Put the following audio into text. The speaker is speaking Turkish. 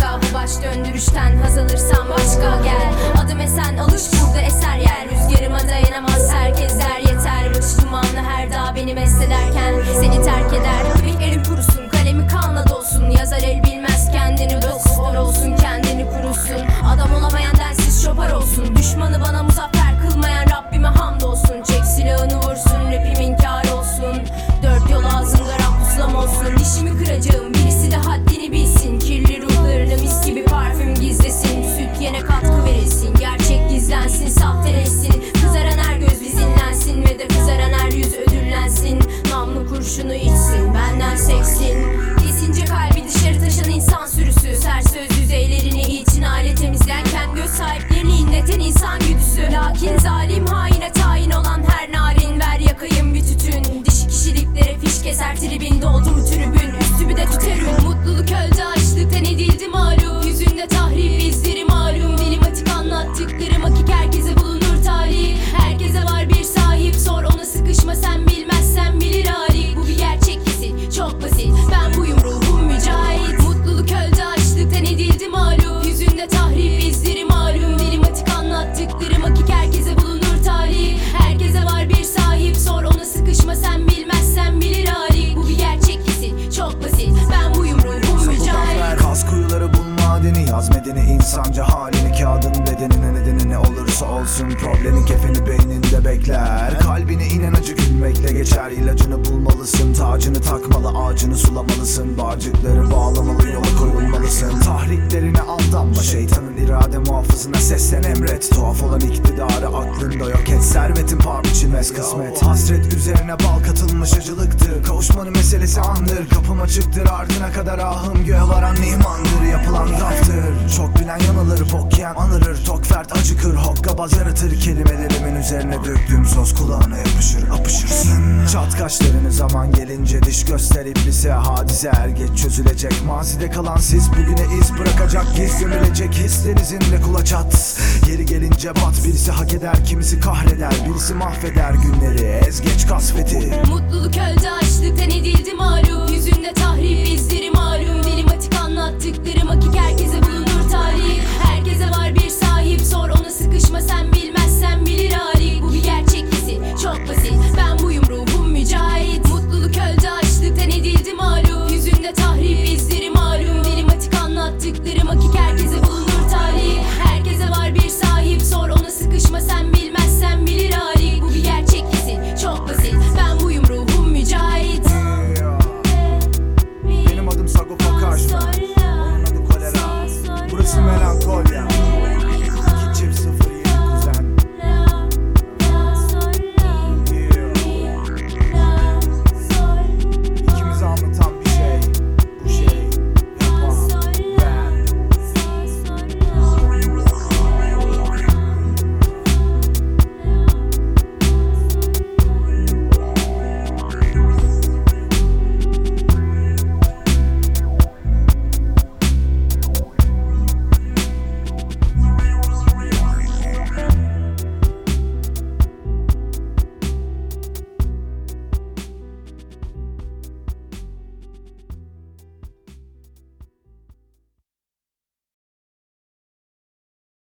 başka Bu baş döndürüşten haz alırsan başka gel. Zalim geçer İlacını bulmalısın Tacını takmalı ağacını sulamalısın. Bağcıkları bağlamalı yola koyulmalısın. Tahriklerine aldanma Şeytanın irade muhafızına seslen emret. Tuhaf olan iktidarı aklında yok et Servetin paha biçilmez kısmet. Hasret üzerine bal katılmış acılıktır. Kavuşmanın meselesi andır. Kapım açıktır ardına kadar ahım Göğe varan mihmandır yapılan gaftır Çok bilen yanılır bok yiyen anırır Tok fert acıkır hokkabaz yaratır. Kelimelerimin üzerine döktüğüm yapışır apışırsın Çat kaşlarını zaman gelince diş göster iblise. Hadise er geç çözülecek. Mazide kalan siz bugüne iz bırakacak. Giz gömülecek hislerinizin de kula çat. Yeri gelince bat birisi hak eder Kimisi kahreder birisi mahveder günleri. Ez geç kasveti. Mutluluk öldü açlıktan edildi malum. Yüzünde tahrip izleri malum.